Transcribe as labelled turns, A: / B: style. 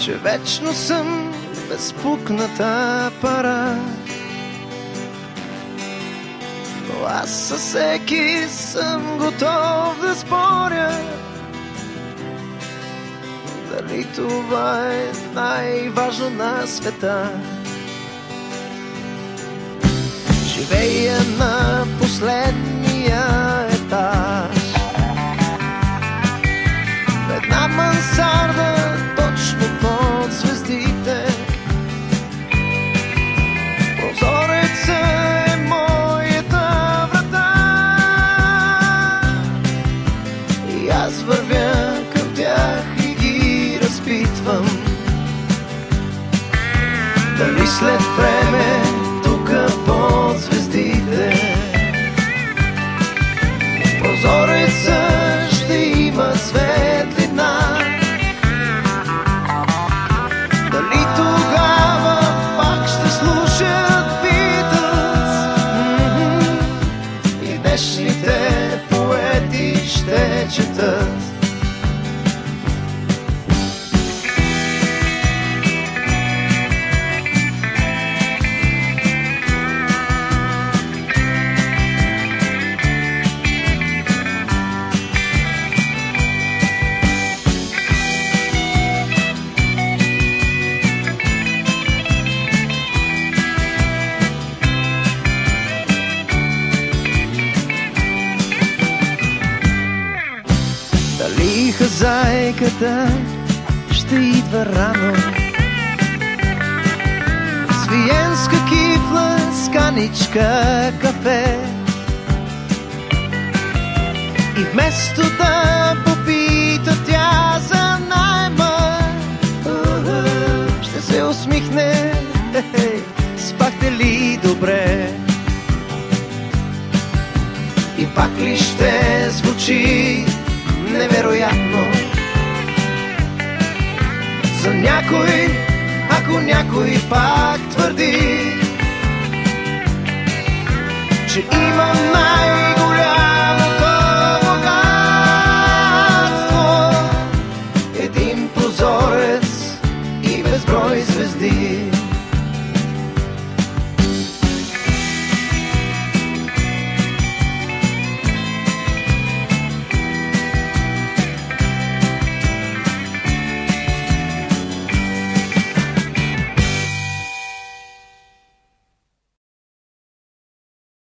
A: че вечно съм безпукната пара. Но аз със всеки съм готов да споря. Дали това е най-важно на света? Живея на последния Дали след време тук под звездите. Прозореца ще има светлина. Дали тогава пак ще слушат Мгм. И днешните поети ще четат Дали хазайката ще идва рано. С виенска кифла, с каничка кафе. И вместо да попита тя за найма Ще се усмихне. Спахте ли добре? И пак ли ще някой, ако някой пак твърди, че има най-голямото богатство, един прозорец и безброй звезди.